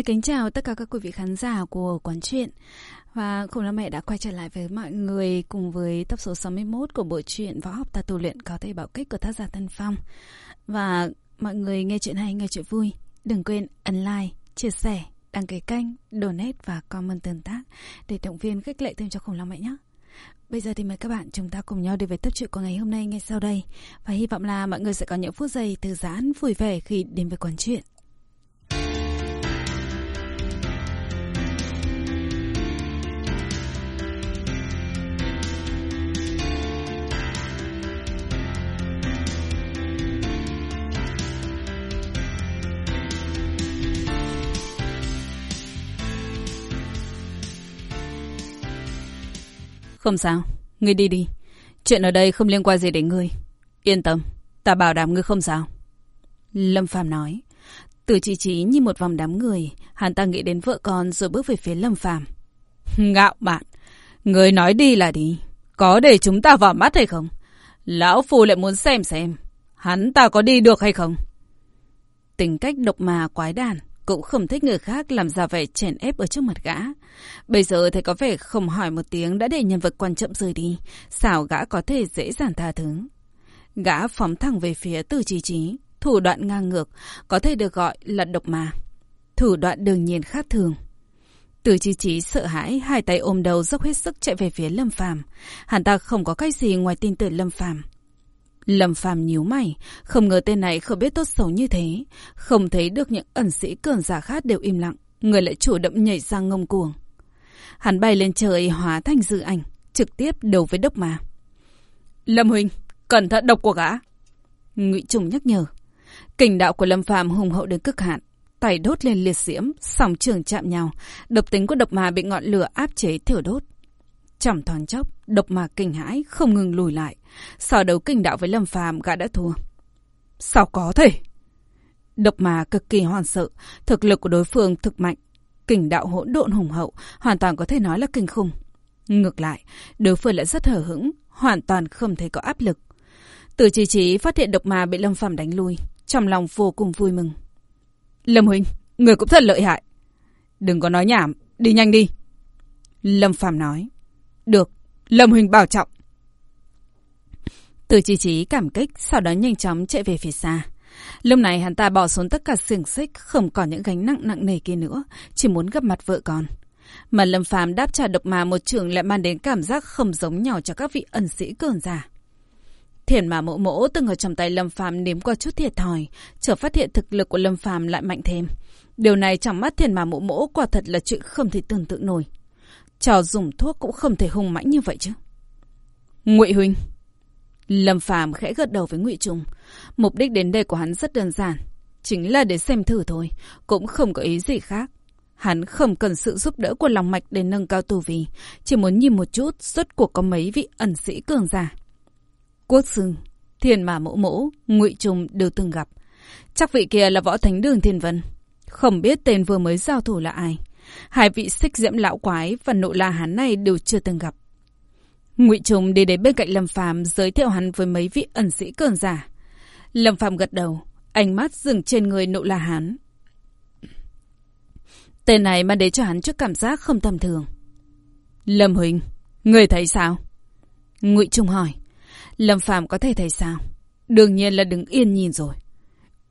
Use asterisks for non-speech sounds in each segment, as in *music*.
được kính chào tất cả các quý vị khán giả của Quán Chuyện. Và Khổng Lâm Mẹ đã quay trở lại với mọi người cùng với tập số 61 của bộ truyện Võ học ta tu luyện có thể bảo kích của tác giả Tân Phong. Và mọi người nghe chuyện hay, nghe chuyện vui Đừng quên ấn like, chia sẻ, đăng ký kênh, donate và comment tương tác Để động viên khích lệ thêm cho Khổng Long Mẹ nhé. Bây giờ thì mời các bạn chúng ta cùng nhau đi về tập truyện của ngày hôm nay ngay sau đây. Và hy vọng là mọi người sẽ có những phút giây thư giãn vui vẻ khi đến với quán chuyện. Không sao, ngươi đi đi. Chuyện ở đây không liên quan gì đến ngươi. Yên tâm, ta bảo đảm ngươi không sao. Lâm Phàm nói. Từ chỉ trí như một vòng đám người, hắn ta nghĩ đến vợ con rồi bước về phía Lâm Phàm. *laughs* Ngạo bạn, ngươi nói đi là đi. Có để chúng ta vào mắt hay không? Lão Phu lại muốn xem xem, hắn ta có đi được hay không? Tính cách độc mà quái đàn, cũng không thích người khác làm ra vẻ chèn ép ở trước mặt gã. Bây giờ thấy có vẻ không hỏi một tiếng đã để nhân vật quan trọng rời đi, sao gã có thể dễ dàng tha thứ. Gã phóng thẳng về phía từ trí trí, thủ đoạn ngang ngược, có thể được gọi là độc mà. Thủ đoạn đương nhiên khác thường. Từ chi trí sợ hãi, hai tay ôm đầu dốc hết sức chạy về phía Lâm Phàm. Hắn ta không có cách gì ngoài tin tưởng Lâm Phàm. Lâm Phàm nhíu mày, không ngờ tên này không biết tốt xấu như thế, không thấy được những ẩn sĩ cường giả khác đều im lặng, người lại chủ động nhảy sang ngông cuồng. Hắn bay lên trời hóa thành dự ảnh, trực tiếp đầu với độc mà. Lâm Huynh, cẩn thận độc của gã. Ngụy Trùng nhắc nhở. Kình đạo của Lâm Phàm hùng hậu đến cực hạn, tay đốt lên liệt diễm, sòng trường chạm nhau, độc tính của độc mà bị ngọn lửa áp chế thiểu đốt. Chẳng thoáng chốc, độc mà kinh hãi không ngừng lùi lại. Sở đấu kinh đạo với Lâm Phàm gã đã thua. Sao có thể? Độc mà cực kỳ hoàn sợ, thực lực của đối phương thực mạnh. Kình đạo hỗn độn hùng hậu, hoàn toàn có thể nói là kinh khủng. Ngược lại, đối phương lại rất hở hững, hoàn toàn không thấy có áp lực. Từ chi trí phát hiện độc mà bị Lâm Phàm đánh lui, trong lòng vô cùng vui mừng. Lâm Huynh, người cũng thật lợi hại. Đừng có nói nhảm, đi nhanh đi. Lâm Phàm nói. Được, Lâm huỳnh bảo trọng. Từ chi trí cảm kích, sau đó nhanh chóng chạy về phía xa. Lúc này hắn ta bỏ xuống tất cả xiềng xích, không còn những gánh nặng nặng nề kia nữa, chỉ muốn gặp mặt vợ con. Mà Lâm Phàm đáp trả độc mà một trường lại mang đến cảm giác không giống nhau cho các vị ẩn sĩ cường giả. Thiền mà mộ mỗ từng ở trong tay Lâm Phàm nếm qua chút thiệt thòi, chợt phát hiện thực lực của Lâm Phàm lại mạnh thêm. Điều này trong mắt thiền mà mộ mỗ quả thật là chuyện không thể tưởng tượng nổi. Trò dùng thuốc cũng không thể hung mãnh như vậy chứ. Ngụy huynh. Lâm Phàm khẽ gật đầu với Ngụy Trung. Mục đích đến đây của hắn rất đơn giản, chính là để xem thử thôi, cũng không có ý gì khác. Hắn không cần sự giúp đỡ của lòng mạch để nâng cao tu vi, chỉ muốn nhìn một chút rốt cuộc có mấy vị ẩn sĩ cường giả. Quốc sư, Thiên Mà mẫu mẫu Ngụy Trung đều từng gặp. Chắc vị kia là võ thánh đường Thiên Vân. Không biết tên vừa mới giao thủ là ai. Hai vị xích diễm lão quái và nội la hán này đều chưa từng gặp. Ngụy trùng đi đến bên cạnh Lâm Phàm giới thiệu hắn với mấy vị ẩn sĩ cường giả. Lâm Phàm gật đầu, ánh mắt dừng trên người nội la hán. Tên này mang đến cho hắn chút cảm giác không tầm thường. Lâm Huỳnh, người thấy sao? Ngụy Trung hỏi. Lâm Phàm có thể thấy sao? Đương nhiên là đứng yên nhìn rồi.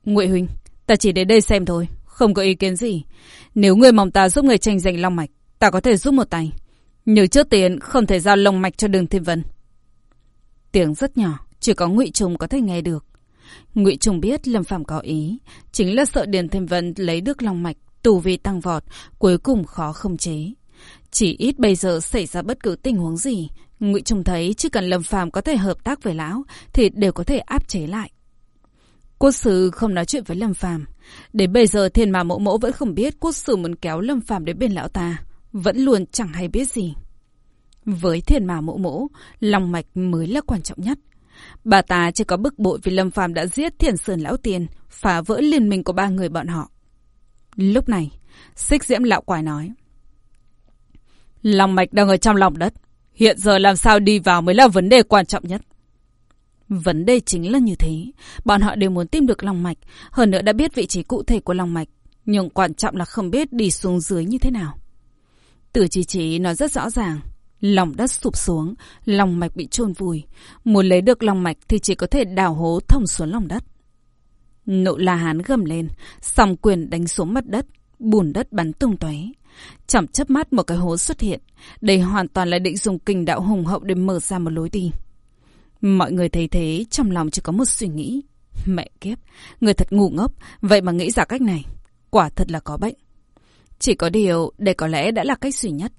Ngụy Huỳnh, ta chỉ đến đây xem thôi, không có ý kiến gì. Nếu người mong ta giúp người tranh giành long mạch, ta có thể giúp một tay. Nhưng trước tiên không thể giao long mạch cho đường thiên vân. Tiếng rất nhỏ, chỉ có Ngụy trùng có thể nghe được. Ngụy trùng biết Lâm phạm có ý, chính là sợ Điền Thiên Vân lấy được long mạch, tù vi tăng vọt, cuối cùng khó không chế. Chỉ ít bây giờ xảy ra bất cứ tình huống gì, Ngụy trùng thấy chỉ cần Lâm phạm có thể hợp tác với lão thì đều có thể áp chế lại. Quốc sư không nói chuyện với Lâm Phàm, đến bây giờ Thiên mà mẫu mẫu vẫn không biết quốc sư muốn kéo Lâm Phàm đến bên lão ta, vẫn luôn chẳng hay biết gì. Với Thiên mà mẫu mẫu, lòng mạch mới là quan trọng nhất. Bà ta chỉ có bức bội vì Lâm Phàm đã giết Thiền Sơn lão tiền, phá vỡ liên minh của ba người bọn họ. Lúc này, Xích Diễm lão quái nói: Lòng mạch đang ở trong lòng đất, hiện giờ làm sao đi vào mới là vấn đề quan trọng nhất. Vấn đề chính là như thế. Bọn họ đều muốn tìm được lòng mạch, hơn nữa đã biết vị trí cụ thể của lòng mạch. Nhưng quan trọng là không biết đi xuống dưới như thế nào. Từ chỉ chỉ nói rất rõ ràng. Lòng đất sụp xuống, lòng mạch bị chôn vùi. Muốn lấy được lòng mạch thì chỉ có thể đào hố thông xuống lòng đất. Nộ La Hán gầm lên, xong quyền đánh xuống mặt đất, bùn đất bắn tung tóe. Chẳng chớp mắt một cái hố xuất hiện, đây hoàn toàn là định dùng kinh đạo hùng hậu để mở ra một lối đi. Mọi người thấy thế, trong lòng chỉ có một suy nghĩ. Mẹ kiếp, người thật ngu ngốc, vậy mà nghĩ ra cách này. Quả thật là có bệnh. Chỉ có điều, đây có lẽ đã là cách duy nhất.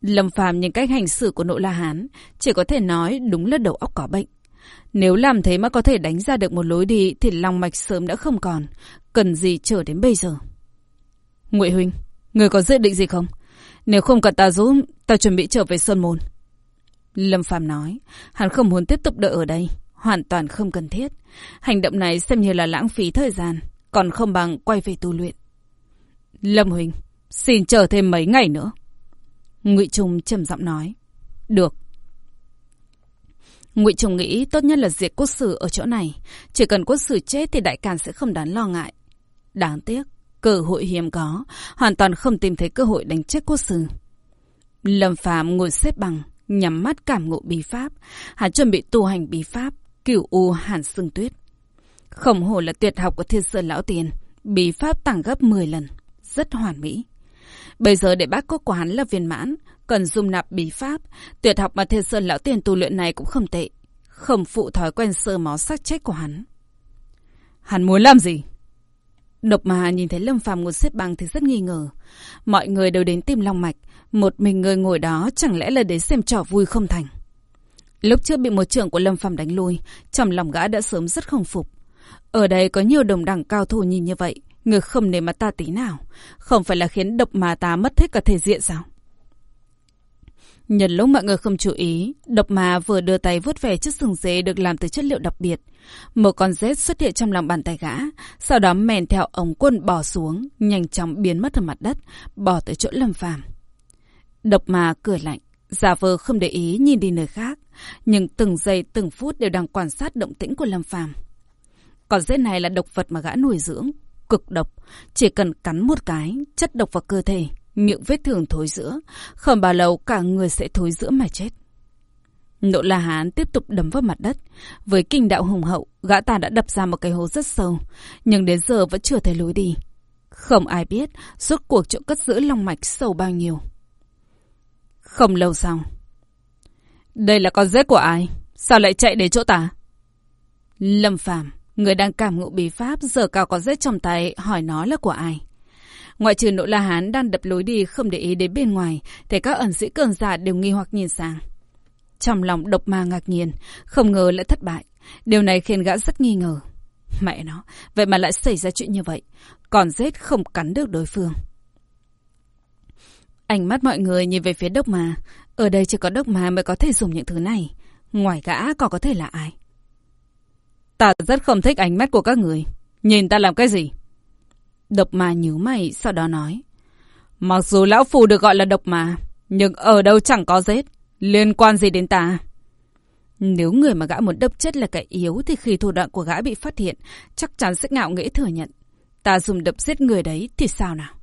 Lâm phàm nhìn cách hành xử của nội La Hán, chỉ có thể nói đúng là đầu óc có bệnh. Nếu làm thế mà có thể đánh ra được một lối đi thì lòng mạch sớm đã không còn, cần gì chờ đến bây giờ. Ngụy huynh, người có dự định gì không? Nếu không cần ta giúp, ta chuẩn bị trở về Sơn Môn. Lâm Phàm nói, hắn không muốn tiếp tục đợi ở đây, hoàn toàn không cần thiết. Hành động này xem như là lãng phí thời gian, còn không bằng quay về tu luyện. Lâm Huỳnh, xin chờ thêm mấy ngày nữa. Ngụy Trung trầm giọng nói. Được. Ngụy Trung nghĩ tốt nhất là diệt quốc sử ở chỗ này. Chỉ cần quốc sử chết thì đại càn sẽ không đáng lo ngại. Đáng tiếc, cơ hội hiếm có, hoàn toàn không tìm thấy cơ hội đánh chết quốc sử. Lâm Phạm ngồi xếp bằng, nhắm mắt cảm ngộ bí pháp. Hắn chuẩn bị tu hành bí pháp, cửu u hàn xương tuyết. Khổng hồ là tuyệt học của thiên sơn lão tiền, bí pháp tăng gấp 10 lần, rất hoàn mỹ. Bây giờ để bác cốt của hắn là viên mãn, cần dung nạp bí pháp, tuyệt học mà thiên sơn lão tiền tu luyện này cũng không tệ, không phụ thói quen sơ máu sắc chết của hắn. Hắn muốn làm gì? Độc mà nhìn thấy Lâm Phàm ngồi xếp bằng thì rất nghi ngờ. Mọi người đều đến tìm Long Mạch, một mình người ngồi đó chẳng lẽ là đến xem trò vui không thành. Lúc trước bị một trưởng của Lâm Phàm đánh lui, trong lòng gã đã sớm rất không phục. Ở đây có nhiều đồng đẳng cao thủ nhìn như vậy, người không nề mặt ta tí nào. Không phải là khiến độc mà ta mất hết cả thể diện sao? Nhân lúc mọi người không chú ý, độc mà vừa đưa tay vuốt về chiếc sừng dê được làm từ chất liệu đặc biệt. Một con rết xuất hiện trong lòng bàn tay gã, sau đó mèn theo ống quân bò xuống, nhanh chóng biến mất ở mặt đất, bò tới chỗ lâm phàm. Độc mà cười lạnh, giả vờ không để ý nhìn đi nơi khác, nhưng từng giây từng phút đều đang quan sát động tĩnh của lâm phàm. Con rết này là độc vật mà gã nuôi dưỡng, cực độc, chỉ cần cắn một cái, chất độc vào cơ thể, miệng vết thương thối giữa, không bao lâu cả người sẽ thối giữa mà chết. Nộ La Hán tiếp tục đấm vào mặt đất. Với kinh đạo hùng hậu, gã ta đã đập ra một cái hố rất sâu, nhưng đến giờ vẫn chưa thấy lối đi. Không ai biết rốt cuộc chỗ cất giữ long mạch sâu bao nhiêu. Không lâu sau. Đây là con rết của ai? Sao lại chạy đến chỗ ta? Lâm Phàm người đang cảm ngộ bí pháp, giờ cao con rết trong tay, hỏi nó là của ai? Ngoại trừ nội La Hán đang đập lối đi không để ý đến bên ngoài, thì các ẩn sĩ cường giả đều nghi hoặc nhìn sang. Trong lòng độc ma ngạc nhiên, không ngờ lại thất bại. Điều này khiến gã rất nghi ngờ. Mẹ nó, vậy mà lại xảy ra chuyện như vậy. Còn rết không cắn được đối phương. Ánh mắt mọi người nhìn về phía đốc ma. Ở đây chỉ có đốc ma mới có thể dùng những thứ này. Ngoài gã còn có thể là ai? Ta rất không thích ánh mắt của các người. Nhìn ta làm cái gì? Độc ma nhíu mày, sau đó nói. Mặc dù lão phù được gọi là độc ma, nhưng ở đâu chẳng có rết. Liên quan gì đến ta? Nếu người mà gã muốn đập chết là kẻ yếu thì khi thủ đoạn của gã bị phát hiện, chắc chắn sẽ ngạo nghễ thừa nhận. Ta dùng đập giết người đấy thì sao nào?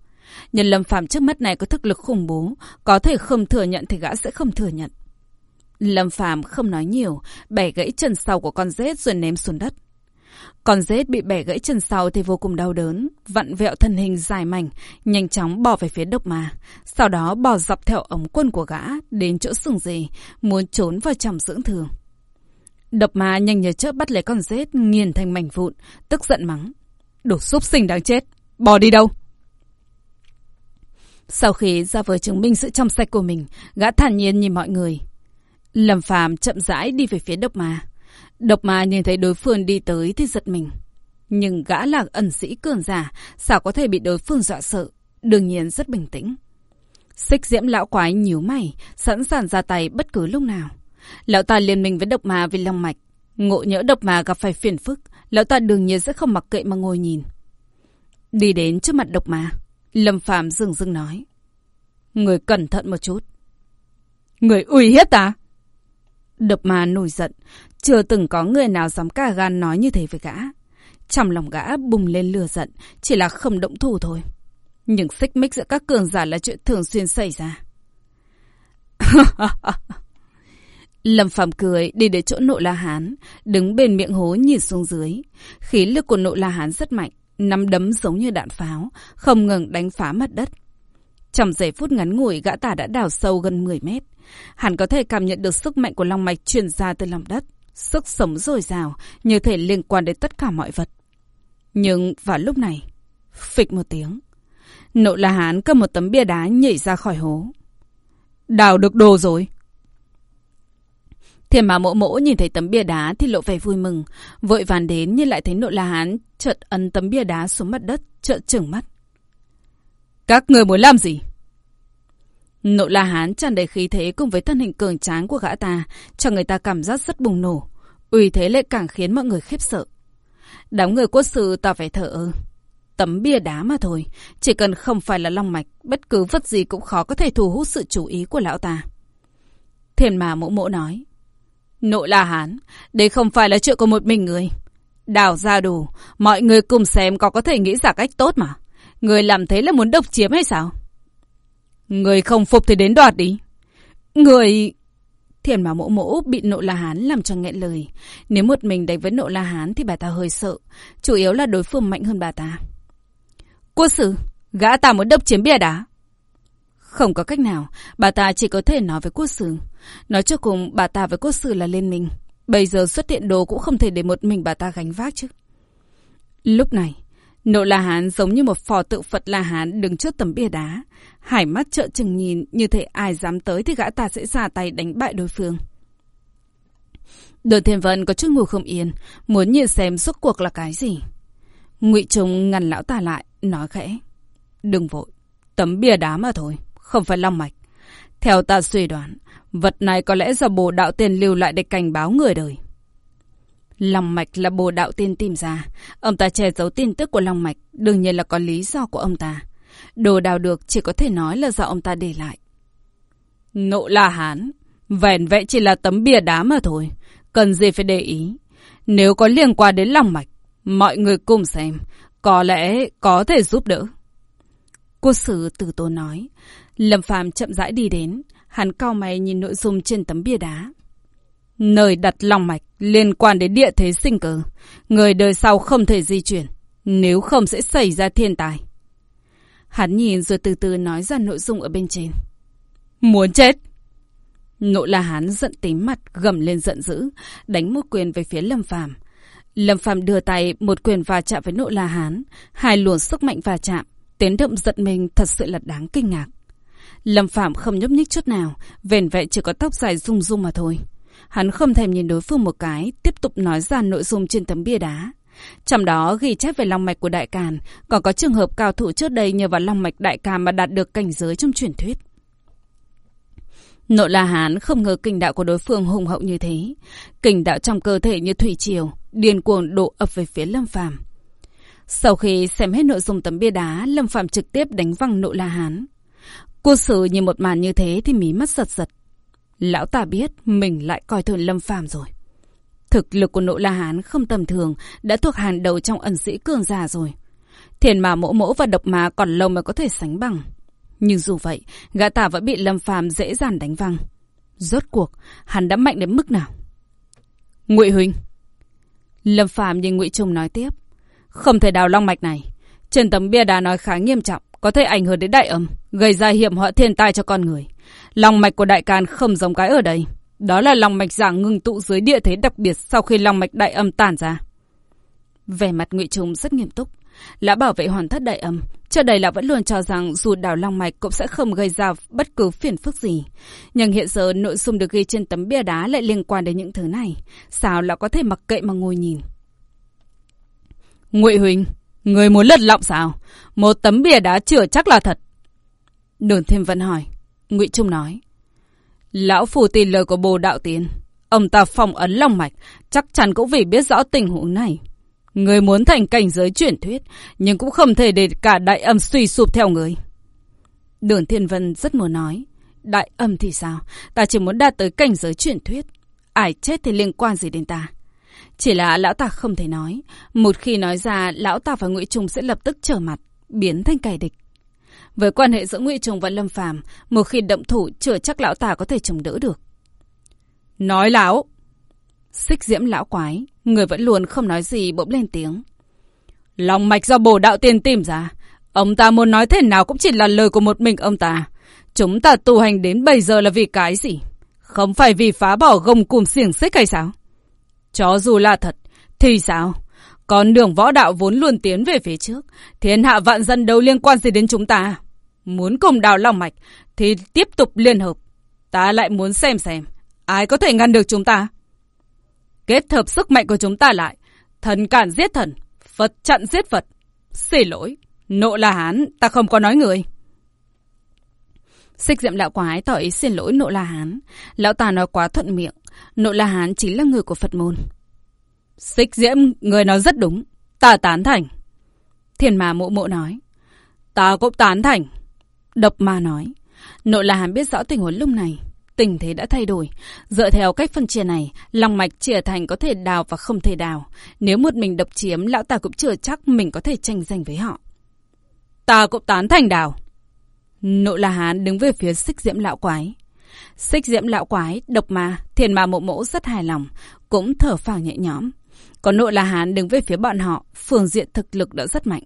Nhân lâm phạm trước mắt này có thực lực khủng bố, có thể không thừa nhận thì gã sẽ không thừa nhận. Lâm phàm không nói nhiều, bẻ gãy chân sau của con rết rồi ném xuống đất. Con rết bị bẻ gãy chân sau thì vô cùng đau đớn, vặn vẹo thân hình dài mảnh, nhanh chóng bỏ về phía độc ma. Sau đó bỏ dọc theo ống quân của gã đến chỗ sừng dì, muốn trốn vào trong dưỡng thường. Độc ma nhanh như chớp bắt lấy con rết, nghiền thành mảnh vụn, tức giận mắng. Đồ xúc sinh đáng chết, bỏ đi đâu? Sau khi ra vừa chứng minh sự trong sạch của mình, gã thản nhiên nhìn mọi người. Lâm phàm chậm rãi đi về phía độc ma. Độc ma nhìn thấy đối phương đi tới thì giật mình. Nhưng gã là ẩn sĩ cường giả, sao có thể bị đối phương dọa sợ? Đương nhiên rất bình tĩnh. Xích diễm lão quái nhíu mày, sẵn sàng ra tay bất cứ lúc nào. Lão ta liên minh với độc ma vì long mạch. Ngộ nhỡ độc ma gặp phải phiền phức, lão ta đương nhiên sẽ không mặc kệ mà ngồi nhìn. Đi đến trước mặt độc ma, Lâm Phạm dừng dừng nói. Người cẩn thận một chút. Người uy hiếp ta? Độc ma nổi giận, chưa từng có người nào dám cả gan nói như thế với gã. Trong lòng gã bùng lên lửa giận, chỉ là không động thủ thôi. Nhưng xích mích giữa các cường giả là chuyện thường xuyên xảy ra. *laughs* Lâm Phạm cười đi đến chỗ nội la hán, đứng bên miệng hố nhìn xuống dưới. Khí lực của nội la hán rất mạnh, nắm đấm giống như đạn pháo, không ngừng đánh phá mặt đất. Trong giây phút ngắn ngủi, gã tả đã đào sâu gần 10 mét. Hắn có thể cảm nhận được sức mạnh của long mạch truyền ra từ lòng đất. Sức sống dồi dào, như thể liên quan đến tất cả mọi vật. Nhưng vào lúc này, phịch một tiếng. Nộ la hán cầm một tấm bia đá nhảy ra khỏi hố. Đào được đồ rồi. Thiên mà mộ mỗ nhìn thấy tấm bia đá thì lộ vẻ vui mừng. Vội vàng đến nhưng lại thấy nộ la hán chợt ấn tấm bia đá xuống mặt đất, trợn trừng mắt. Các người muốn làm gì? Nội la hán tràn đầy khí thế cùng với thân hình cường tráng của gã ta, cho người ta cảm giác rất bùng nổ. Uy thế lại càng khiến mọi người khiếp sợ. Đám người quốc sư tỏ vẻ thở ơ. Tấm bia đá mà thôi, chỉ cần không phải là long mạch, bất cứ vật gì cũng khó có thể thu hút sự chú ý của lão ta. Thiền mà mộ mộ nói. Nội la hán, đây không phải là chuyện của một mình người. Đào ra đủ, mọi người cùng xem có có thể nghĩ ra cách tốt mà. Người làm thế là muốn độc chiếm hay sao? Người không phục thì đến đoạt đi. Người... Thiền mà mỗ mỗ bị nộ la hán làm cho nghẹn lời. Nếu một mình đánh với nộ la hán thì bà ta hơi sợ. Chủ yếu là đối phương mạnh hơn bà ta. Quốc sử, gã ta muốn đập chiếm bia đá. Không có cách nào, bà ta chỉ có thể nói với quốc sử. Nói cho cùng, bà ta với quốc sử là lên mình. Bây giờ xuất hiện đồ cũng không thể để một mình bà ta gánh vác chứ. Lúc này, Nộ La Hán giống như một phò tự Phật La Hán đứng trước tấm bia đá. Hải mắt trợn trừng nhìn như thể ai dám tới thì gã ta sẽ ra tay đánh bại đối phương. Đường Thiên Vân có chút ngủ không yên, muốn nhìn xem suốt cuộc là cái gì. Ngụy Trung ngăn lão ta lại, nói khẽ. Đừng vội, tấm bia đá mà thôi, không phải long mạch. Theo ta suy đoán, vật này có lẽ do bồ đạo tiền lưu lại để cảnh báo người đời. Long mạch là bồ đạo tiên tìm ra. Ông ta che giấu tin tức của long mạch, đương nhiên là có lý do của ông ta. Đồ đào được chỉ có thể nói là do ông ta để lại. Nộ la hán, vẻn vẹn chỉ là tấm bia đá mà thôi. Cần gì phải để ý. Nếu có liên quan đến lòng mạch, mọi người cùng xem, có lẽ có thể giúp đỡ. Quốc sử từ tố nói. Lâm Phàm chậm rãi đi đến, hắn cao mày nhìn nội dung trên tấm bia đá. Nơi đặt lòng mạch liên quan đến địa thế sinh cơ. Người đời sau không thể di chuyển. Nếu không sẽ xảy ra thiên tai. Hắn nhìn rồi từ từ nói ra nội dung ở bên trên. Muốn chết! Nộ la hán giận tím mặt, gầm lên giận dữ, đánh một quyền về phía Lâm Phàm. Lâm Phàm đưa tay một quyền va chạm với nộ la hán, hai luồng sức mạnh va chạm, tiến động giận mình thật sự là đáng kinh ngạc. Lâm Phạm không nhúc nhích chút nào, vẻn vẹn chỉ có tóc dài rung rung mà thôi. Hắn không thèm nhìn đối phương một cái, tiếp tục nói ra nội dung trên tấm bia đá. Trong đó ghi chép về long mạch của Đại Càn, còn có trường hợp cao thủ trước đây nhờ vào long mạch Đại Càn mà đạt được cảnh giới trong truyền thuyết. Nội La Hán không ngờ kinh đạo của đối phương hùng hậu như thế. Kinh đạo trong cơ thể như thủy triều, điên cuồng đổ ập về phía Lâm Phàm. Sau khi xem hết nội dung tấm bia đá, Lâm Phàm trực tiếp đánh văng Nội La Hán. Cô sử nhìn một màn như thế thì mí mắt giật giật. Lão ta biết mình lại coi thường Lâm Phàm rồi. Thực lực của Nội La Hán không tầm thường, đã thuộc hàng đầu trong ẩn sĩ cường giả rồi. Thiền mà mỗ mỗ và độc má còn lâu mới có thể sánh bằng. Nhưng dù vậy, gã tả vẫn bị Lâm Phàm dễ dàng đánh văng. Rốt cuộc, hắn đã mạnh đến mức nào? Ngụy Huynh Lâm Phàm nhìn Ngụy Trung nói tiếp. Không thể đào long mạch này. Trên tấm bia đá nói khá nghiêm trọng, có thể ảnh hưởng đến đại âm, gây ra hiểm họa thiên tai cho con người. Long mạch của đại càn không giống cái ở đây. Đó là lòng mạch giả ngưng tụ dưới địa thế đặc biệt sau khi lòng mạch đại âm tản ra. Vẻ mặt ngụy Trung rất nghiêm túc. Lã bảo vệ hoàn thất đại âm, trước đây là vẫn luôn cho rằng dù đảo long mạch cũng sẽ không gây ra bất cứ phiền phức gì. Nhưng hiện giờ nội dung được ghi trên tấm bia đá lại liên quan đến những thứ này. Sao là có thể mặc kệ mà ngồi nhìn? Ngụy Huỳnh, người muốn lật lọng sao? Một tấm bia đá chưa chắc là thật. Đường Thêm Vân hỏi. Ngụy Trung nói. Lão phù tin lời của bồ đạo tiên. Ông ta phong ấn long mạch, chắc chắn cũng vì biết rõ tình huống này. Người muốn thành cảnh giới truyền thuyết, nhưng cũng không thể để cả đại âm suy sụp theo người. Đường Thiên Vân rất muốn nói. Đại âm thì sao? Ta chỉ muốn đạt tới cảnh giới truyền thuyết. Ai chết thì liên quan gì đến ta? Chỉ là lão ta không thể nói. Một khi nói ra, lão ta và Ngụy trung sẽ lập tức trở mặt, biến thành kẻ địch. Với quan hệ giữa Ngụy Trùng và Lâm Phàm, một khi động thủ chưa chắc lão ta có thể chống đỡ được. Nói lão! Xích diễm lão quái, người vẫn luôn không nói gì bỗng lên tiếng. Lòng mạch do bồ đạo tiên tìm ra. Ông ta muốn nói thế nào cũng chỉ là lời của một mình ông ta. Chúng ta tu hành đến bây giờ là vì cái gì? Không phải vì phá bỏ gông cùm xiềng xích hay sao? Cho dù là thật, thì sao? Còn đường võ đạo vốn luôn tiến về phía trước. Thiên hạ vạn dân đâu liên quan gì đến chúng ta. Muốn cùng đào lòng mạch, thì tiếp tục liên hợp. Ta lại muốn xem xem, ai có thể ngăn được chúng ta? Kết hợp sức mạnh của chúng ta lại. Thần cản giết thần, Phật chặn giết Phật. Xin lỗi, nộ là hán, ta không có nói người. Xích diệm lão quái tỏ ý xin lỗi nộ la hán. Lão ta nói quá thuận miệng. Nộ la hán chính là người của Phật môn. Xích diễm, người nói rất đúng. Ta tán thành. Thiền mà mộ mộ nói. Ta cũng tán thành. Độc ma nói. nội là hán biết rõ tình huống lúc này. Tình thế đã thay đổi. Dựa theo cách phân chia này, lòng mạch chia thành có thể đào và không thể đào. Nếu một mình độc chiếm, lão ta cũng chưa chắc mình có thể tranh giành với họ. Ta cũng tán thành đào. Nội là Hán đứng về phía xích diễm lão quái. Xích diễm lão quái, độc ma, thiền ma mộ mỗ rất hài lòng, cũng thở phào nhẹ nhõm. Còn nội là Hán đứng về phía bọn họ, phương diện thực lực đã rất mạnh.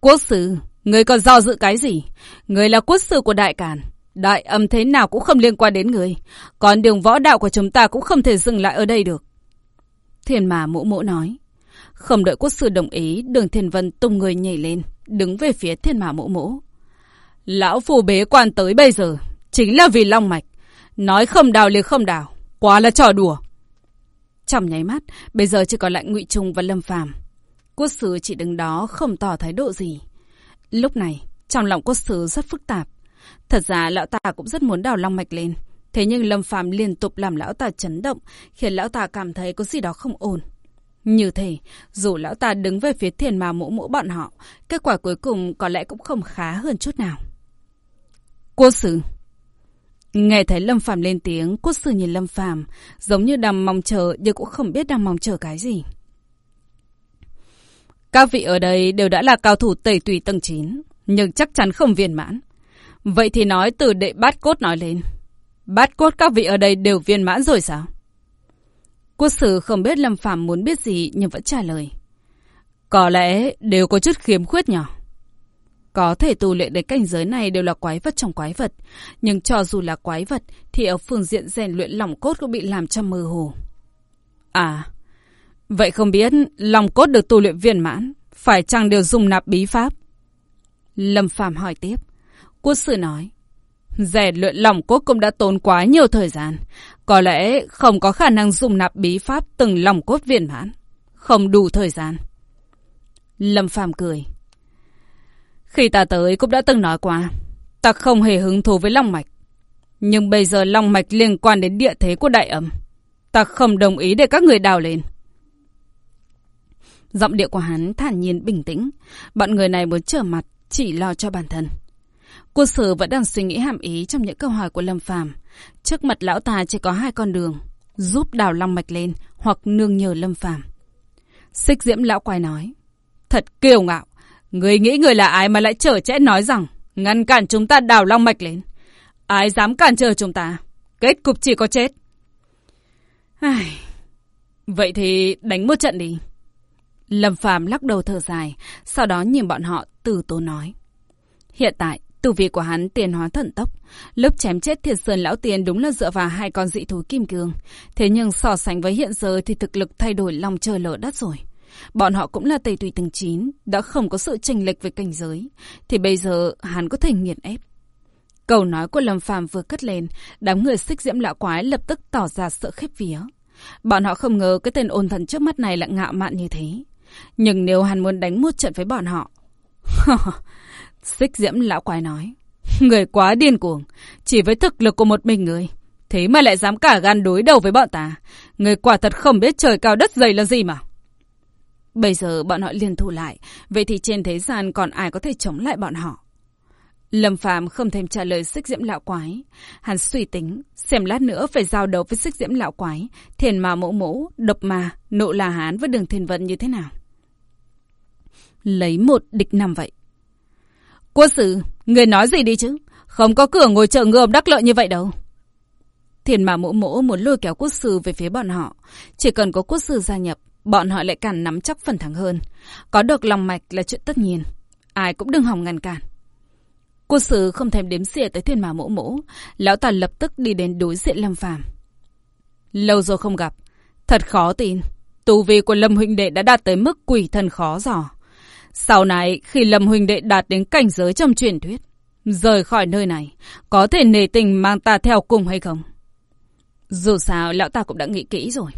Quốc sư, người còn do dự cái gì? Người là quốc sư của đại càn. Đại âm thế nào cũng không liên quan đến người. Còn đường võ đạo của chúng ta cũng không thể dừng lại ở đây được. Thiền mà mũ mũ nói. Không đợi quốc sư đồng ý, đường thiền vân tung người nhảy lên, đứng về phía thiên mà mũ mũ. Lão phù bế quan tới bây giờ, chính là vì long mạch. Nói không đào liền không đào, quá là trò đùa. Trong nháy mắt, bây giờ chỉ còn lại ngụy Trung và Lâm Phàm. Quốc sư chỉ đứng đó không tỏ thái độ gì. Lúc này, trong lòng quốc sư rất phức tạp. Thật ra lão ta cũng rất muốn đào long mạch lên. Thế nhưng Lâm Phàm liên tục làm lão ta chấn động, khiến lão ta cảm thấy có gì đó không ổn. Như thế, dù lão ta đứng về phía thiền mà mũ mũ bọn họ, kết quả cuối cùng có lẽ cũng không khá hơn chút nào. Quốc sử Nghe thấy Lâm Phàm lên tiếng, quốc sư nhìn Lâm Phàm giống như đang mong chờ nhưng cũng không biết đang mong chờ cái gì. Các vị ở đây đều đã là cao thủ tẩy tùy tầng 9, nhưng chắc chắn không viên mãn. Vậy thì nói từ đệ bát cốt nói lên. Bát cốt các vị ở đây đều viên mãn rồi sao? Quốc sử không biết Lâm Phàm muốn biết gì nhưng vẫn trả lời. Có lẽ đều có chút khiếm khuyết nhỏ. Có thể tu luyện đến cảnh giới này đều là quái vật trong quái vật. Nhưng cho dù là quái vật thì ở phương diện rèn luyện lòng cốt cũng bị làm cho mơ hồ. À, vậy không biết lòng cốt được tu luyện viên mãn, phải chăng đều dùng nạp bí pháp? Lâm Phàm hỏi tiếp. Quốc sư nói, rèn luyện lòng cốt cũng đã tốn quá nhiều thời gian. Có lẽ không có khả năng dùng nạp bí pháp từng lòng cốt viên mãn. Không đủ thời gian. Lâm Phàm cười. Khi ta tới cũng đã từng nói qua, ta không hề hứng thú với long mạch. Nhưng bây giờ long mạch liên quan đến địa thế của đại ẩm. Ta không đồng ý để các người đào lên. Giọng điệu của hắn thản nhiên bình tĩnh. Bọn người này muốn trở mặt, chỉ lo cho bản thân. Cô sử vẫn đang suy nghĩ hàm ý trong những câu hỏi của Lâm Phàm. Trước mặt lão ta chỉ có hai con đường, giúp đào long mạch lên hoặc nương nhờ Lâm Phàm. Xích diễm lão quay nói, thật kiêu ngạo, người nghĩ người là ai mà lại trở trẽ nói rằng ngăn cản chúng ta đào long mạch lên. Ai dám cản trở chúng ta, kết cục chỉ có chết. Ai... Vậy thì đánh một trận đi. Lâm Phàm lắc đầu thở dài, sau đó nhìn bọn họ từ tố nói. Hiện tại, Tu vi của hắn tiền hóa thần tốc. Lúc chém chết thiệt sơn lão tiền đúng là dựa vào hai con dị thú kim cương. Thế nhưng so sánh với hiện giờ thì thực lực thay đổi lòng trời lở đất rồi. Bọn họ cũng là tẩy tùy tầng chín đã không có sự chênh lệch về cảnh giới. Thì bây giờ hắn có thể nghiền ép. Câu nói của Lâm Phàm vừa cất lên, đám người xích diễm lão quái lập tức tỏ ra sợ khiếp vía. Bọn họ không ngờ cái tên ôn thần trước mắt này lại ngạo mạn như thế. Nhưng nếu hắn muốn đánh một trận với bọn họ... *laughs* Xích diễm lão quái nói. *laughs* Người quá điên cuồng. Chỉ với thực lực của một mình người. Thế mà lại dám cả gan đối đầu với bọn ta. Người quả thật không biết trời cao đất dày là gì mà. Bây giờ bọn họ liên thủ lại. Vậy thì trên thế gian còn ai có thể chống lại bọn họ? Lâm Phạm không thèm trả lời xích diễm lão quái. Hắn suy tính, xem lát nữa phải giao đấu với xích diễm lão quái, thiền mà mẫu mẫu, độc mà, nộ là hán với đường thiên vận như thế nào. Lấy một địch năm vậy. Quốc sử, người nói gì đi chứ? Không có cửa ngồi chờ ngơm đắc lợi như vậy đâu. Thiền mà mẫu mẫu muốn lôi kéo quốc sư về phía bọn họ. Chỉ cần có quốc sư gia nhập, bọn họ lại càng nắm chắc phần thắng hơn. Có được lòng mạch là chuyện tất nhiên. Ai cũng đừng hòng ngăn cản. Cô sứ không thèm đếm xỉa tới thiên mà mẫu mẫu. Lão ta lập tức đi đến đối diện Lâm Phàm. Lâu rồi không gặp. Thật khó tin. Tu vi của Lâm huynh đệ đã đạt tới mức quỷ thần khó dò. Sau này, khi Lâm huynh đệ đạt đến cảnh giới trong truyền thuyết, rời khỏi nơi này, có thể nề tình mang ta theo cùng hay không? Dù sao, lão ta cũng đã nghĩ kỹ rồi.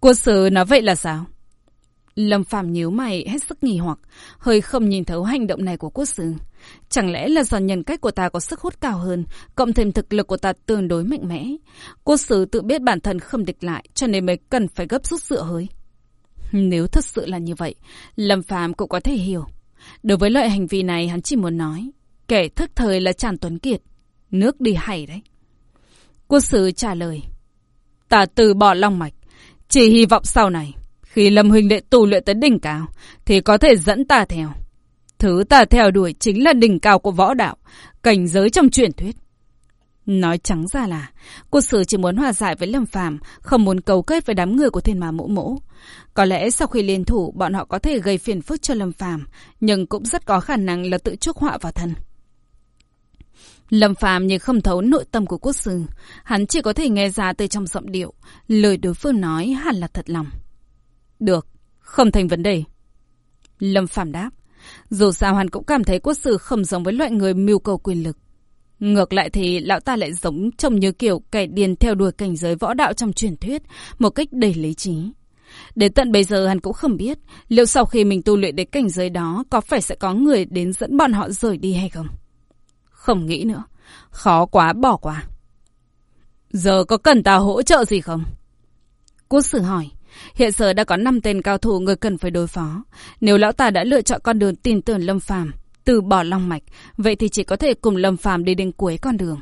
Quân sử nói vậy là sao? Lâm Phạm nhíu mày hết sức nghi hoặc, hơi không nhìn thấu hành động này của quốc sư. Chẳng lẽ là do nhân cách của ta có sức hút cao hơn, cộng thêm thực lực của ta tương đối mạnh mẽ. Quốc sư tự biết bản thân không địch lại, cho nên mới cần phải gấp rút dựa hơi. Nếu thật sự là như vậy, Lâm Phạm cũng có thể hiểu. Đối với loại hành vi này hắn chỉ muốn nói, kẻ thức thời là Tràn Tuấn Kiệt, nước đi hay đấy. Quốc sư trả lời, ta từ bỏ long mạch, chỉ hy vọng sau này khi Lâm Huynh đệ tu luyện tới đỉnh cao, thì có thể dẫn ta theo. Thứ ta theo đuổi chính là đỉnh cao của võ đạo, cảnh giới trong truyền thuyết. Nói trắng ra là, cô sử chỉ muốn hòa giải với Lâm Phàm, không muốn cầu kết với đám người của thiên ma mũ mỗ. Có lẽ sau khi liên thủ, bọn họ có thể gây phiền phức cho Lâm Phàm, nhưng cũng rất có khả năng là tự chuốc họa vào thân. Lâm Phàm như không thấu nội tâm của quốc sư, hắn chỉ có thể nghe ra từ trong giọng điệu, lời đối phương nói hẳn là thật lòng. Được, không thành vấn đề. Lâm Phạm đáp. Dù sao hắn cũng cảm thấy quốc sư không giống với loại người mưu cầu quyền lực. Ngược lại thì lão ta lại giống trông như kiểu kẻ điên theo đuổi cảnh giới võ đạo trong truyền thuyết, một cách đầy lý trí. Đến tận bây giờ hắn cũng không biết liệu sau khi mình tu luyện đến cảnh giới đó có phải sẽ có người đến dẫn bọn họ rời đi hay không. Không nghĩ nữa. Khó quá bỏ qua. Giờ có cần ta hỗ trợ gì không? Quốc sử hỏi. Hiện giờ đã có 5 tên cao thủ người cần phải đối phó. Nếu lão ta đã lựa chọn con đường tin tưởng Lâm Phàm, từ bỏ long mạch, vậy thì chỉ có thể cùng Lâm Phàm đi đến cuối con đường.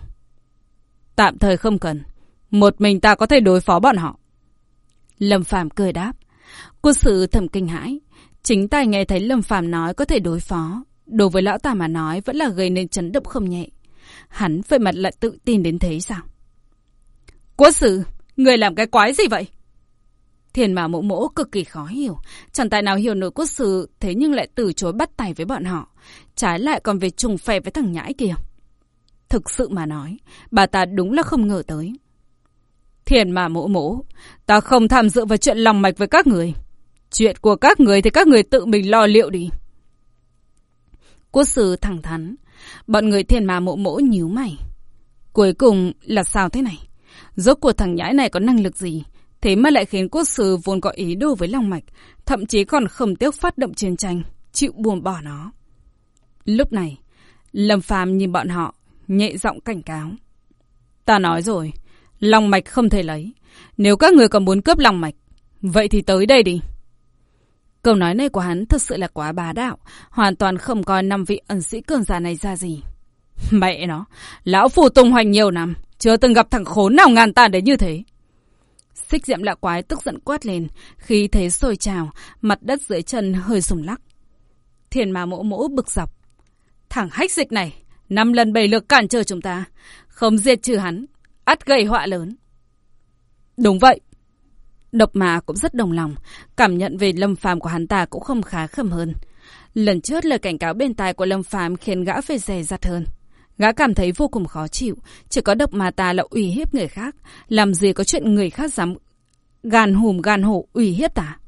Tạm thời không cần. Một mình ta có thể đối phó bọn họ. Lâm Phàm cười đáp. Quốc sự thầm kinh hãi. Chính tài nghe thấy Lâm Phàm nói có thể đối phó. Đối với lão ta mà nói vẫn là gây nên chấn động không nhẹ. Hắn về mặt lại tự tin đến thế sao? Quốc sử, người làm cái quái gì vậy? Thiền mà mộ mỗ cực kỳ khó hiểu. Chẳng tài nào hiểu nổi quốc sử thế nhưng lại từ chối bắt tay với bọn họ. Trái lại còn về trùng phè với thằng nhãi kia. Thực sự mà nói, bà ta đúng là không ngờ tới. Thiền mà mộ mỗ, ta không tham dự vào chuyện lòng mạch với các người. Chuyện của các người thì các người tự mình lo liệu đi. Quốc sư thẳng thắn, bọn người thiên mà mộ mỗ nhíu mày. Cuối cùng là sao thế này? Rốt cuộc thằng nhãi này có năng lực gì? Thế mà lại khiến quốc sư vốn có ý đồ với Long Mạch, thậm chí còn không tiếc phát động chiến tranh, chịu buồn bỏ nó. Lúc này, Lâm Phàm nhìn bọn họ, nhẹ giọng cảnh cáo. Ta nói rồi, Long Mạch không thể lấy. Nếu các người còn muốn cướp Long Mạch, vậy thì tới đây đi. Câu nói này của hắn thật sự là quá bá đạo, hoàn toàn không coi năm vị ẩn sĩ cường giả này ra gì. *laughs* Mẹ nó, lão phù tung hoành nhiều năm, chưa từng gặp thằng khốn nào ngàn tàn đến như thế. Xích diệm lạ quái tức giận quát lên, khi thế sôi trào, mặt đất dưới chân hơi rùng lắc. Thiền mà mỗ mỗ bực dọc. Thằng hách dịch này, năm lần bảy lượt cản trở chúng ta. Không diệt trừ hắn, ắt gây họa lớn. Đúng vậy. Độc mà cũng rất đồng lòng, cảm nhận về lâm phàm của hắn ta cũng không khá khẩm hơn. Lần trước lời cảnh cáo bên tai của lâm phàm khiến gã phải dè dặt hơn. Gã cảm thấy vô cùng khó chịu, chỉ có độc mà ta là ủy hiếp người khác, làm gì có chuyện người khác dám gàn hùm gàn hổ ủy hiếp ta.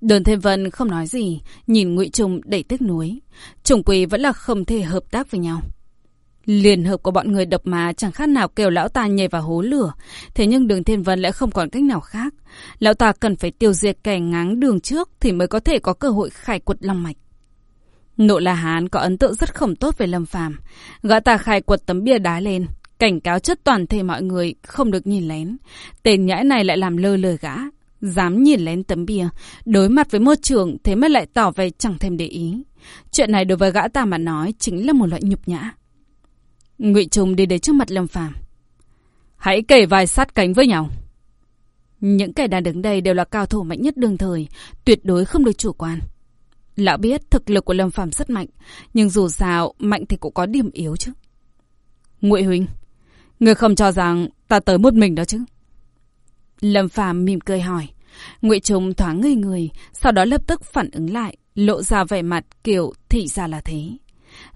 Đơn Thêm Vân không nói gì, nhìn Ngụy Trùng đầy tiếc nuối. Trùng quỳ vẫn là không thể hợp tác với nhau. Liên hợp của bọn người độc mà chẳng khác nào kêu lão ta nhảy vào hố lửa. Thế nhưng đường Thiên Vân lại không còn cách nào khác. Lão ta cần phải tiêu diệt kẻ ngáng đường trước thì mới có thể có cơ hội khai quật long mạch. Nộ La Hán có ấn tượng rất không tốt về Lâm Phàm, gã ta khai quật tấm bia đá lên, cảnh cáo chất toàn thể mọi người không được nhìn lén. Tên nhãi này lại làm lơ lời gã, dám nhìn lén tấm bia, đối mặt với môi trường thế mà lại tỏ vẻ chẳng thèm để ý. Chuyện này đối với gã ta mà nói chính là một loại nhục nhã. Ngụy Trung đi đến trước mặt Lâm Phàm. Hãy kể vài sát cánh với nhau. Những kẻ đang đứng đây đều là cao thủ mạnh nhất đương thời, tuyệt đối không được chủ quan. Lão biết thực lực của Lâm Phàm rất mạnh, nhưng dù sao mạnh thì cũng có điểm yếu chứ. Ngụy Huynh, người không cho rằng ta tới một mình đó chứ? Lâm Phàm mỉm cười hỏi. Ngụy Trung thoáng ngây người, sau đó lập tức phản ứng lại, lộ ra vẻ mặt kiểu thị ra là thế.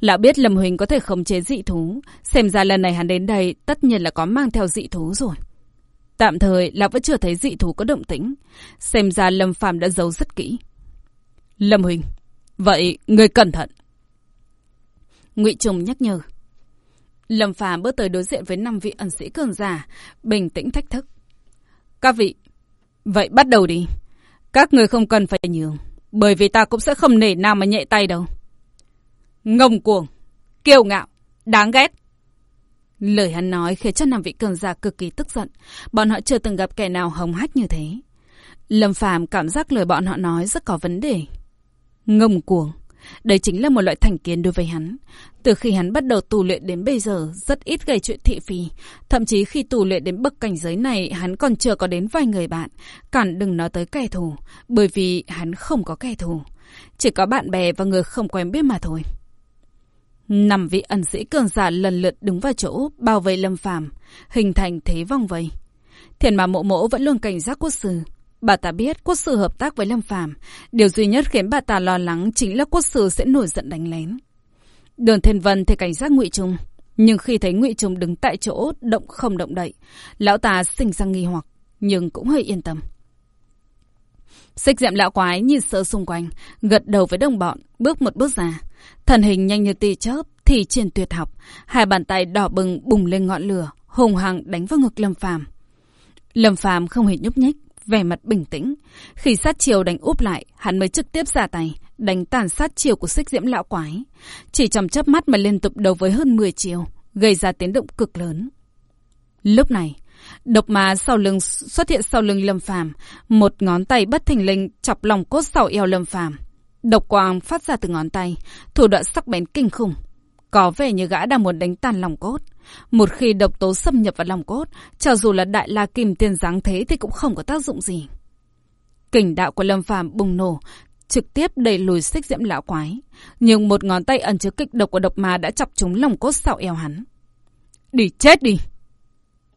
Lão biết Lâm Huỳnh có thể khống chế dị thú, xem ra lần này hắn đến đây tất nhiên là có mang theo dị thú rồi. Tạm thời lão vẫn chưa thấy dị thú có động tĩnh, xem ra Lâm Phàm đã giấu rất kỹ. Lâm Huỳnh, vậy người cẩn thận. Ngụy trùng nhắc nhở. Lâm Phàm bước tới đối diện với năm vị ẩn sĩ cường giả, bình tĩnh thách thức. Các vị, vậy bắt đầu đi. Các người không cần phải nhường, bởi vì ta cũng sẽ không nể nào mà nhẹ tay đâu. Ngông cuồng, kiêu ngạo, đáng ghét. Lời hắn nói khiến cho năm vị cường giả cực kỳ tức giận. Bọn họ chưa từng gặp kẻ nào hồng hách như thế. Lâm Phàm cảm giác lời bọn họ nói rất có vấn đề. Ngông cuồng. Đây chính là một loại thành kiến đối với hắn. Từ khi hắn bắt đầu tù luyện đến bây giờ, rất ít gây chuyện thị phi. Thậm chí khi tù luyện đến bậc cảnh giới này, hắn còn chưa có đến vài người bạn. Cản đừng nói tới kẻ thù, bởi vì hắn không có kẻ thù. Chỉ có bạn bè và người không quen biết mà thôi. Năm vị ẩn sĩ cường giả lần lượt đứng vào chỗ, bao vây lâm phàm, hình thành thế vòng vây. Thiền mà mộ mộ vẫn luôn cảnh giác quốc sư. Bà ta biết quốc sư hợp tác với Lâm Phàm, điều duy nhất khiến bà ta lo lắng chính là quốc sư sẽ nổi giận đánh lén. Đường Thiên Vân thì cảnh giác Ngụy Trung, nhưng khi thấy Ngụy Trung đứng tại chỗ động không động đậy, lão ta sinh ra nghi hoặc, nhưng cũng hơi yên tâm. Xích diệm lão quái nhìn sợ xung quanh, gật đầu với đồng bọn, bước một bước ra. Thần hình nhanh như tia chớp, thì trên tuyệt học, hai bàn tay đỏ bừng bùng lên ngọn lửa, hùng hăng đánh vào ngực Lâm Phàm. Lâm Phàm không hề nhúc nhích, vẻ mặt bình tĩnh. Khi sát chiều đánh úp lại, hắn mới trực tiếp ra tay, đánh tàn sát chiều của xích diễm lão quái. Chỉ trong chớp mắt mà liên tục đấu với hơn 10 chiều, gây ra tiếng động cực lớn. Lúc này, độc mà sau lưng xuất hiện sau lưng Lâm Phàm, một ngón tay bất thình lình chọc lòng cốt sau eo Lâm Phàm. Độc quang phát ra từ ngón tay, thủ đoạn sắc bén kinh khủng. Có vẻ như gã đang muốn đánh tan lòng cốt. Một khi độc tố xâm nhập vào lòng cốt, cho dù là đại la kim tiền dáng thế thì cũng không có tác dụng gì. Kình đạo của Lâm Phàm bùng nổ, trực tiếp đẩy lùi xích diễm lão quái. Nhưng một ngón tay ẩn chứa kịch độc của độc ma đã chọc trúng lòng cốt sạo eo hắn. Đi chết đi!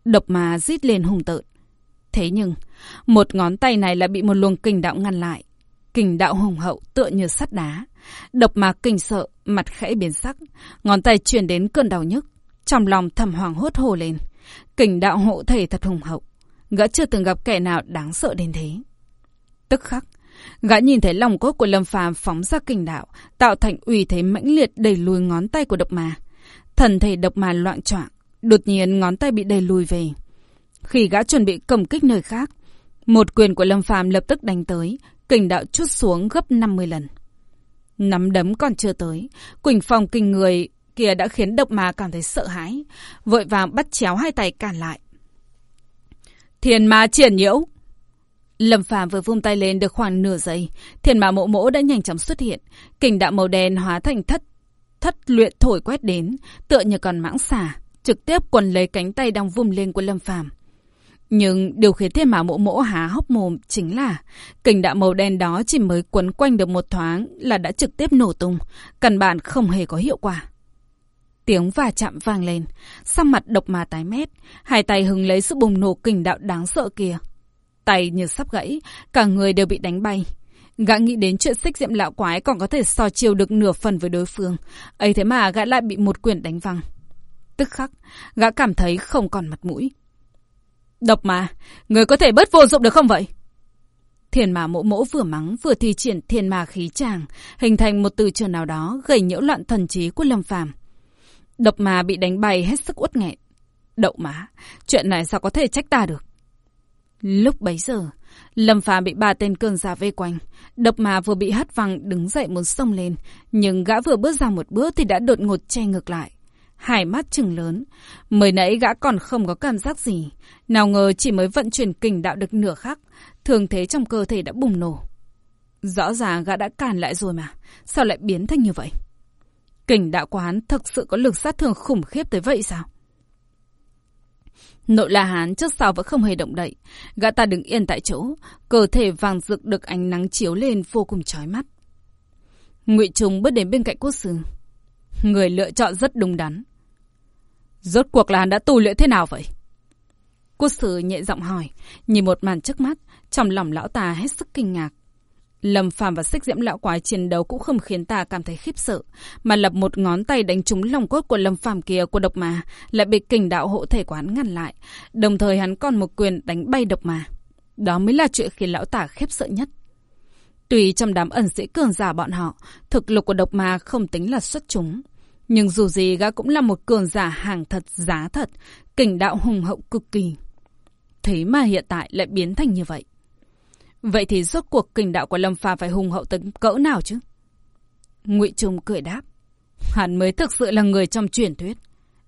Độc ma rít lên hùng tợn. Thế nhưng, một ngón tay này lại bị một luồng kình đạo ngăn lại. Kình đạo hùng hậu tựa như sắt đá. Độc mà kinh sợ, mặt khẽ biến sắc. Ngón tay chuyển đến cơn đau nhức. Trong lòng thầm hoàng hốt hồ lên. Kình đạo hộ thể thật hùng hậu. Gã chưa từng gặp kẻ nào đáng sợ đến thế. Tức khắc, gã nhìn thấy lòng cốt của Lâm Phàm phóng ra kình đạo, tạo thành uy thế mãnh liệt đẩy lùi ngón tay của độc mà. Thần thể độc mà loạn choạng, đột nhiên ngón tay bị đẩy lùi về. Khi gã chuẩn bị cầm kích nơi khác, một quyền của Lâm Phàm lập tức đánh tới, kình đạo chút xuống gấp 50 lần. Nắm đấm còn chưa tới, Quỳnh Phong kinh người kia đã khiến độc ma cảm thấy sợ hãi, vội vàng bắt chéo hai tay cản lại. Thiền ma triển nhiễu! Lâm Phàm vừa vung tay lên được khoảng nửa giây, thiền ma mộ mỗ đã nhanh chóng xuất hiện, kình đạo màu đen hóa thành thất thất luyện thổi quét đến, tựa như con mãng xà, trực tiếp quần lấy cánh tay đang vung lên của Lâm Phàm. Nhưng điều khiến thiên mã mộ mỗ há hốc mồm chính là kình đạo màu đen đó chỉ mới quấn quanh được một thoáng là đã trực tiếp nổ tung, cần bạn không hề có hiệu quả. Tiếng va chạm vang lên, sắc mặt độc mà tái mét, hai tay hứng lấy sự bùng nổ kình đạo đáng sợ kia. Tay như sắp gãy, cả người đều bị đánh bay. Gã nghĩ đến chuyện xích diệm lão quái còn có thể so chiều được nửa phần với đối phương. ấy thế mà gã lại bị một quyền đánh văng. Tức khắc, gã cảm thấy không còn mặt mũi. Độc mà, người có thể bớt vô dụng được không vậy? Thiền mà mỗ mỗ vừa mắng vừa thi triển thiên ma khí tràng, hình thành một từ trường nào đó gây nhiễu loạn thần trí của Lâm Phàm. Độc mà bị đánh bay hết sức uất nghẹn. Đậu má, chuyện này sao có thể trách ta được? Lúc bấy giờ, Lâm Phàm bị ba tên cơn giả vây quanh. Độc mà vừa bị hất văng đứng dậy muốn xông lên, nhưng gã vừa bước ra một bước thì đã đột ngột che ngược lại. Hải mắt chừng lớn. Mới nãy gã còn không có cảm giác gì. Nào ngờ chỉ mới vận chuyển kình đạo được nửa khắc, thường thế trong cơ thể đã bùng nổ. Rõ ràng gã đã cản lại rồi mà. Sao lại biến thành như vậy? Kình đạo của hắn thực sự có lực sát thương khủng khiếp tới vậy sao? Nội La Hán trước sau vẫn không hề động đậy. Gã ta đứng yên tại chỗ, cơ thể vàng rực được ánh nắng chiếu lên vô cùng chói mắt. Ngụy Trung bước đến bên cạnh quốc sư. Người lựa chọn rất đúng đắn. Rốt cuộc là hắn đã tu luyện thế nào vậy? Quốc sử nhẹ giọng hỏi, nhìn một màn trước mắt, trong lòng lão ta hết sức kinh ngạc. Lâm Phàm và Xích Diễm lão quái chiến đấu cũng không khiến ta cảm thấy khiếp sợ, mà lập một ngón tay đánh trúng lòng cốt của Lâm Phàm kia của độc mà, lại bị kình đạo hộ thể quán ngăn lại, đồng thời hắn còn một quyền đánh bay độc mà. Đó mới là chuyện khiến lão tả khiếp sợ nhất. Tùy trong đám ẩn sĩ cường giả bọn họ, thực lực của độc ma không tính là xuất chúng. Nhưng dù gì gã cũng là một cường giả hàng thật giá thật, kình đạo hùng hậu cực kỳ. Thế mà hiện tại lại biến thành như vậy. Vậy thì rốt cuộc kình đạo của Lâm Phàm phải hùng hậu tới cỡ nào chứ? Ngụy Trung cười đáp. Hắn mới thực sự là người trong truyền thuyết.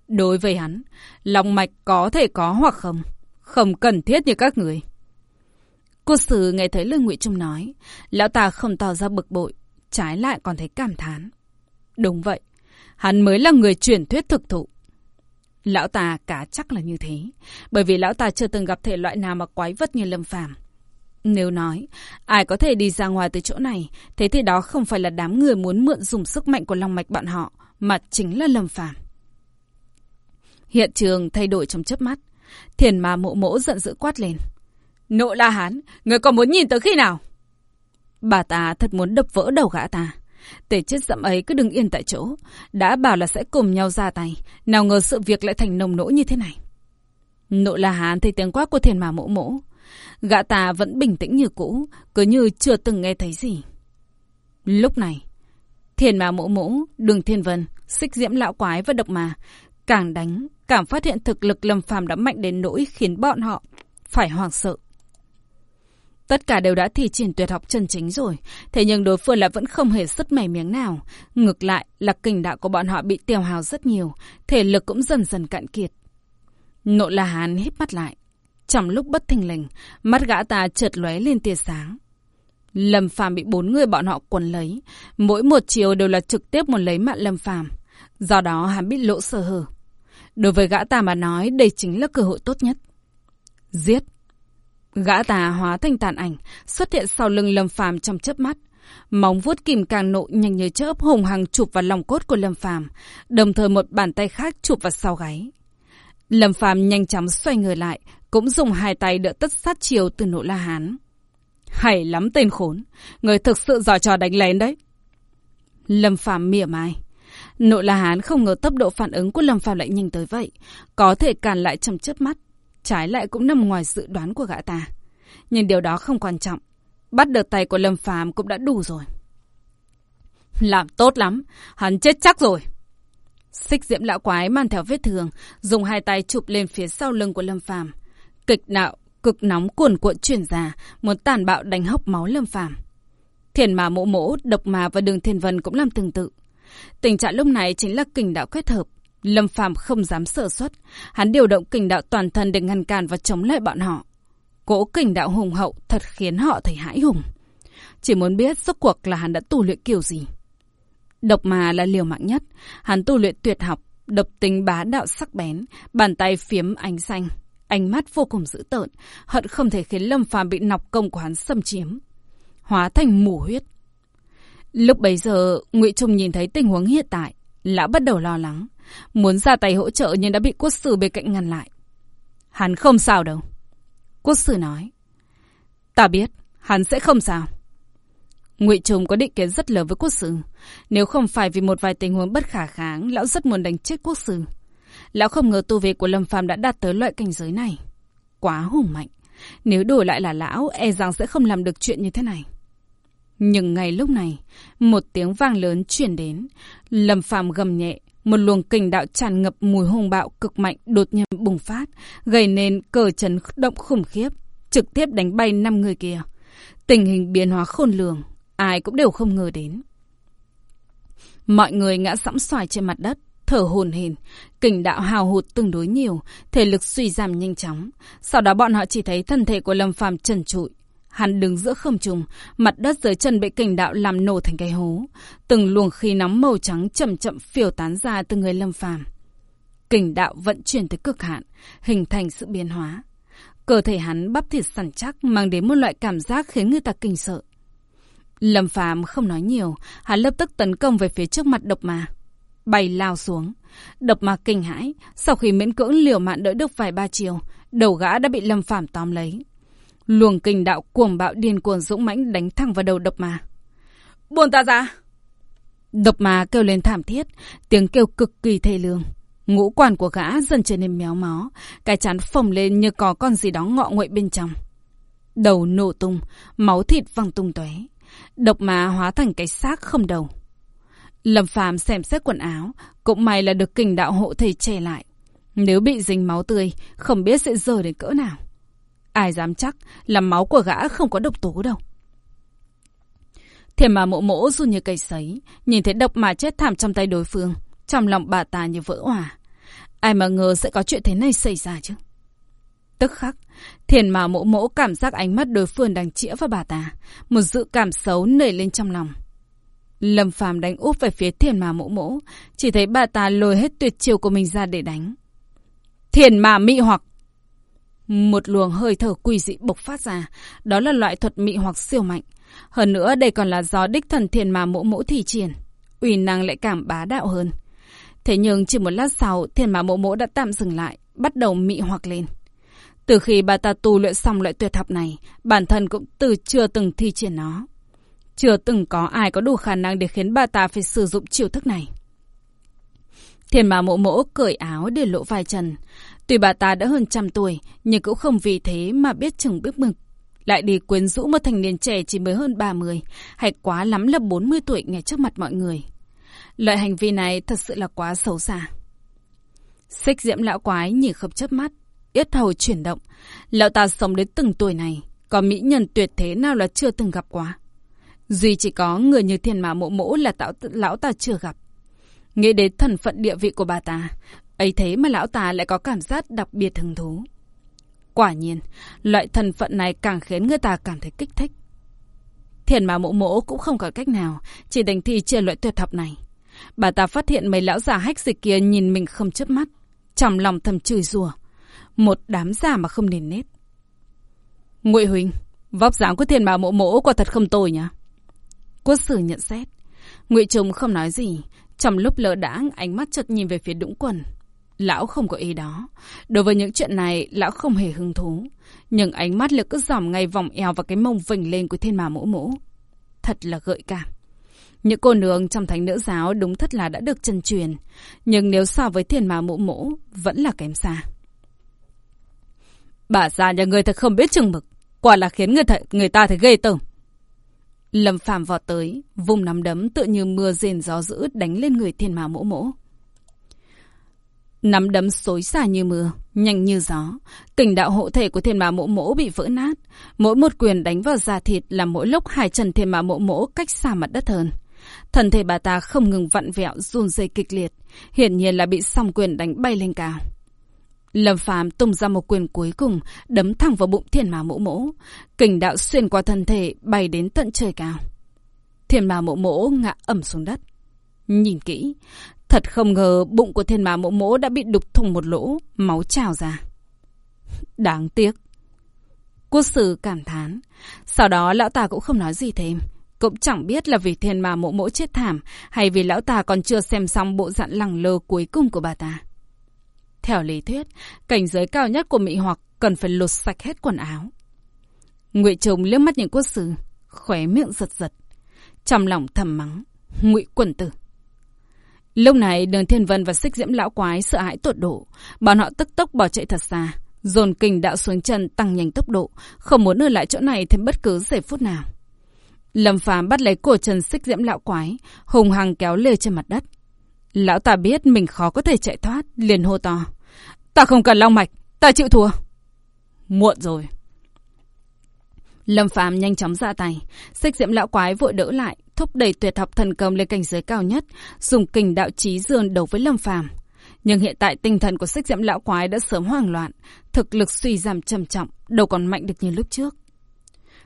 Đối với hắn, lòng mạch có thể có hoặc không. Không cần thiết như các người. Cô sử nghe thấy lời Ngụy Trung nói, lão ta không tỏ ra bực bội, trái lại còn thấy cảm thán. Đúng vậy, hắn mới là người truyền thuyết thực thụ. Lão ta cá chắc là như thế, bởi vì lão ta chưa từng gặp thể loại nào mà quái vật như Lâm Phàm. Nếu nói, ai có thể đi ra ngoài từ chỗ này, thế thì đó không phải là đám người muốn mượn dùng sức mạnh của lòng mạch bọn họ, mà chính là Lâm Phàm. Hiện trường thay đổi trong chớp mắt, thiền ma mộ mỗ giận dữ quát lên. Nộ la hán, người còn muốn nhìn tới khi nào? Bà ta thật muốn đập vỡ đầu gã ta. Tể chết dẫm ấy cứ đứng yên tại chỗ. Đã bảo là sẽ cùng nhau ra tay. Nào ngờ sự việc lại thành nồng nỗ như thế này. nội la hán thấy tiếng quát của thiền mà mộ mỗ. Gã ta vẫn bình tĩnh như cũ, cứ như chưa từng nghe thấy gì. Lúc này, thiền mà mộ mỗ, đường thiên vân, xích diễm lão quái và độc mà, càng đánh, càng phát hiện thực lực lâm phàm đã mạnh đến nỗi khiến bọn họ phải hoảng sợ. Tất cả đều đã thi triển tuyệt học chân chính rồi, thế nhưng đối phương lại vẫn không hề sứt mẻ miếng nào. Ngược lại là kinh đạo của bọn họ bị tiêu hào rất nhiều, thể lực cũng dần dần cạn kiệt. Nộ La Hán hít mắt lại. Trong lúc bất thình lình, mắt gã ta chợt lóe lên tia sáng. Lâm Phàm bị bốn người bọn họ quần lấy, mỗi một chiều đều là trực tiếp muốn lấy mạng Lâm Phàm, do đó hắn bị lộ sơ hở. Đối với gã ta mà nói, đây chính là cơ hội tốt nhất. Giết! Gã tà hóa thành tàn ảnh, xuất hiện sau lưng Lâm Phàm trong chớp mắt. Móng vuốt kìm càng nộ nhanh như chớp hùng hằng chụp vào lòng cốt của Lâm Phàm, đồng thời một bàn tay khác chụp vào sau gáy. Lâm Phàm nhanh chóng xoay người lại, cũng dùng hai tay đỡ tất sát chiều từ nộ La Hán. Hay lắm tên khốn, người thực sự giỏi trò đánh lén đấy. Lâm Phàm mỉa mai. Nộ La Hán không ngờ tốc độ phản ứng của Lâm Phàm lại nhanh tới vậy, có thể cản lại trong chớp mắt. Trái lại cũng nằm ngoài dự đoán của gã ta. Nhưng điều đó không quan trọng. Bắt được tay của Lâm Phàm cũng đã đủ rồi. Làm tốt lắm, hắn chết chắc rồi. Xích diễm lão quái mang theo vết thương, dùng hai tay chụp lên phía sau lưng của Lâm Phàm. Kịch nạo, cực nóng cuồn cuộn chuyển ra, muốn tàn bạo đánh hốc máu Lâm Phàm. Thiền mà mộ mỗ, độc mà và đường thiên vân cũng làm tương tự. Tình trạng lúc này chính là kình đạo kết hợp, Lâm Phàm không dám sợ xuất, hắn điều động kình đạo toàn thân để ngăn cản và chống lại bọn họ. Cỗ kình đạo hùng hậu thật khiến họ thấy hãi hùng. Chỉ muốn biết rốt cuộc là hắn đã tu luyện kiểu gì. Độc mà là liều mạng nhất, hắn tu luyện tuyệt học, độc tính bá đạo sắc bén, bàn tay phiếm ánh xanh, ánh mắt vô cùng dữ tợn, hận không thể khiến Lâm Phàm bị nọc công của hắn xâm chiếm, hóa thành mù huyết. Lúc bấy giờ, Ngụy Trung nhìn thấy tình huống hiện tại, lão bắt đầu lo lắng. Muốn ra tay hỗ trợ nhưng đã bị quốc sử bên cạnh ngăn lại. Hắn không sao đâu. Quốc sử nói. Ta biết, hắn sẽ không sao. Ngụy Trùng có định kiến rất lớn với quốc sử. Nếu không phải vì một vài tình huống bất khả kháng, lão rất muốn đánh chết quốc sử. Lão không ngờ tu vi của Lâm Phàm đã đạt tới loại cảnh giới này. Quá hùng mạnh. Nếu đổi lại là lão, e rằng sẽ không làm được chuyện như thế này. Nhưng ngay lúc này, một tiếng vang lớn chuyển đến. Lâm Phàm gầm nhẹ, một luồng kình đạo tràn ngập mùi hung bạo cực mạnh đột nhiên bùng phát, gây nên cờ chấn động khủng khiếp, trực tiếp đánh bay năm người kia. Tình hình biến hóa khôn lường, ai cũng đều không ngờ đến. Mọi người ngã sẫm xoài trên mặt đất, thở hồn hển, kình đạo hào hụt tương đối nhiều, thể lực suy giảm nhanh chóng. Sau đó bọn họ chỉ thấy thân thể của Lâm Phàm trần trụi, Hắn đứng giữa không trung, mặt đất dưới chân bị kình đạo làm nổ thành cái hố. Từng luồng khí nóng màu trắng chậm chậm phiêu tán ra từ người lâm phàm. Kình đạo vận chuyển tới cực hạn, hình thành sự biến hóa. Cơ thể hắn bắp thịt săn chắc mang đến một loại cảm giác khiến người ta kinh sợ. Lâm phàm không nói nhiều, hắn lập tức tấn công về phía trước mặt độc ma. Bay lao xuống. Độc ma kinh hãi, sau khi miễn cưỡng liều mạng đỡ được vài ba chiều, đầu gã đã bị Lâm phàm tóm lấy. Luồng kinh đạo cuồng bạo điên cuồng dũng mãnh đánh thẳng vào đầu độc ma. Buông ta ra! Độc ma kêu lên thảm thiết, tiếng kêu cực kỳ thê lương. Ngũ quan của gã dần trở nên méo mó, cái chán phồng lên như có con gì đó ngọ nguậy bên trong. Đầu nổ tung, máu thịt văng tung tóe. Độc ma hóa thành cái xác không đầu. Lâm Phàm xem xét quần áo, cũng may là được kình đạo hộ thể che lại. Nếu bị dính máu tươi, không biết sẽ rơi đến cỡ nào. Ai dám chắc là máu của gã không có độc tố đâu. Thiềm mà mộ mỗ run như cây sấy, nhìn thấy độc mà chết thảm trong tay đối phương. Trong lòng bà ta như vỡ hòa. Ai mà ngờ sẽ có chuyện thế này xảy ra chứ. Tức khắc, thiền mà mộ mỗ cảm giác ánh mắt đối phương đang chĩa vào bà ta. Một dự cảm xấu nảy lên trong lòng. Lâm phàm đánh úp về phía thiền mà mộ mỗ. Chỉ thấy bà ta lôi hết tuyệt chiêu của mình ra để đánh. Thiền mà mị hoặc. Một luồng hơi thở quỷ dị bộc phát ra. Đó là loại thuật mị hoặc siêu mạnh. Hơn nữa đây còn là do đích thần thiền mà mộ mẫu thị triển. uy năng lại cảm bá đạo hơn. Thế nhưng chỉ một lát sau, thiền mà mộ mẫu đã tạm dừng lại, bắt đầu mị hoặc lên. Từ khi bà ta tu luyện xong loại tuyệt học này, bản thân cũng từ chưa từng thi triển nó. Chưa từng có ai có đủ khả năng để khiến bà ta phải sử dụng chiêu thức này. Thiền mà mộ mỗ cởi áo để lộ vai trần. Tuy bà ta đã hơn trăm tuổi, nhưng cũng không vì thế mà biết chừng biết mực. Lại đi quyến rũ một thành niên trẻ chỉ mới hơn 30, hay quá lắm là 40 tuổi ngay trước mặt mọi người. Loại hành vi này thật sự là quá xấu xa. Xích diễm lão quái nhìn không chớp mắt, yết hầu chuyển động. Lão ta sống đến từng tuổi này, có mỹ nhân tuyệt thế nào là chưa từng gặp quá. Duy chỉ có người như thiên mã mộ mỗ là tạo, lão ta chưa gặp. Nghĩ đến thần phận địa vị của bà ta, ấy thế mà lão ta lại có cảm giác đặc biệt hứng thú. Quả nhiên, loại thần phận này càng khiến người ta cảm thấy kích thích. Thiền mà mộ mỗ cũng không có cách nào, chỉ đành thi trên loại tuyệt học này. Bà ta phát hiện mấy lão già hách dịch kia nhìn mình không chớp mắt. Trong lòng thầm chửi rủa Một đám già mà không nền nết. Ngụy Huỳnh, vóc dáng của thiền bà mộ mỗ quả thật không tồi nhỉ? Quốc sử nhận xét. Ngụy Trung không nói gì. Trong lúc lỡ đãng ánh mắt chợt nhìn về phía đũng quần. Lão không có ý đó. Đối với những chuyện này, lão không hề hứng thú. Nhưng ánh mắt lực cứ dòm ngay vòng eo và cái mông vỉnh lên của thiên mà mũ mũ. Thật là gợi cảm. Những cô nương trong thánh nữ giáo đúng thật là đã được chân truyền. Nhưng nếu so với thiên mà mũ mũ, vẫn là kém xa. Bà già nhà người thật không biết chừng mực. Quả là khiến người, th người ta thấy ghê tởm. Lâm phàm vọt tới, vùng nắm đấm tựa như mưa rền gió dữ đánh lên người thiên mà mũ mũ. Nắm đấm xối xả như mưa, nhanh như gió. Kình đạo hộ thể của thiên ma mộ mỗ bị vỡ nát. Mỗi một quyền đánh vào da thịt làm mỗi lúc hai chân thiên ma mộ mỗ cách xa mặt đất hơn. Thân thể bà ta không ngừng vặn vẹo run rẩy kịch liệt, hiển nhiên là bị song quyền đánh bay lên cao. Lâm Phàm tung ra một quyền cuối cùng, đấm thẳng vào bụng Thiên Ma Mộ Mỗ, kình đạo xuyên qua thân thể bay đến tận trời cao. Thiên Ma Mộ Mỗ ngã ẩm xuống đất. Nhìn kỹ, thật không ngờ bụng của Thiên Ma Mộ Mỗ đã bị đục thủng một lỗ, máu trào ra. *laughs* Đáng tiếc. Quốc sử cảm thán. Sau đó lão ta cũng không nói gì thêm, cũng chẳng biết là vì thiên mà mộ mỗ chết thảm hay vì lão ta còn chưa xem xong bộ dặn lẳng lơ cuối cùng của bà ta. Theo lý thuyết, cảnh giới cao nhất của mỹ hoặc cần phải lột sạch hết quần áo. Ngụy Trùng liếc mắt nhìn quốc sư, khóe miệng giật giật. Trong lòng thầm mắng, ngụy quần tử. Lúc này đường thiên vân và xích diễm lão quái sợ hãi tột độ. Bọn họ tức tốc bỏ chạy thật xa. Dồn kình đạo xuống chân tăng nhanh tốc độ. Không muốn ở lại chỗ này thêm bất cứ giây phút nào. Lâm Phàm bắt lấy cổ Trần Xích Diễm lão quái, hùng hăng kéo lê trên mặt đất. Lão ta biết mình khó có thể chạy thoát, liền hô to. Ta không cần long mạch, ta chịu thua. Muộn rồi. Lâm Phàm nhanh chóng ra tay, Xích Diễm lão quái vội đỡ lại, thúc đẩy tuyệt học thần công lên cảnh giới cao nhất, dùng kình đạo chí dương đấu với Lâm Phàm. Nhưng hiện tại tinh thần của Xích Diễm lão quái đã sớm hoang loạn, thực lực suy giảm trầm trọng, đâu còn mạnh được như lúc trước.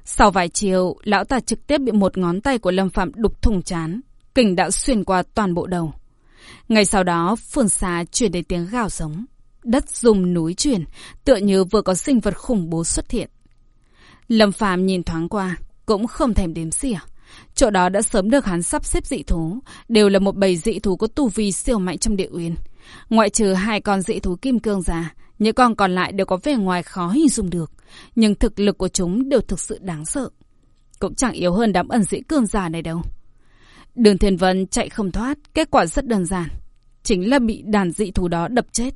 Sau vài chiều, lão ta trực tiếp bị một ngón tay của Lâm Phạm đục thùng chán. Kình đạo xuyên qua toàn bộ đầu. Ngay sau đó, phương xa chuyển đến tiếng gào giống. Đất rung núi chuyển, tựa như vừa có sinh vật khủng bố xuất hiện. Lâm Phạm nhìn thoáng qua, cũng không thèm đếm xỉa. Chỗ đó đã sớm được hắn sắp xếp dị thú, đều là một bầy dị thú có tu vi siêu mạnh trong địa uyên. Ngoại trừ hai con dị thú kim cương già, những con còn lại đều có vẻ ngoài khó hình dung được, nhưng thực lực của chúng đều thực sự đáng sợ. Cũng chẳng yếu hơn đám ẩn dĩ cương già này đâu. Đường Thiên Vân chạy không thoát, kết quả rất đơn giản. Chính là bị đàn dị thú đó đập chết.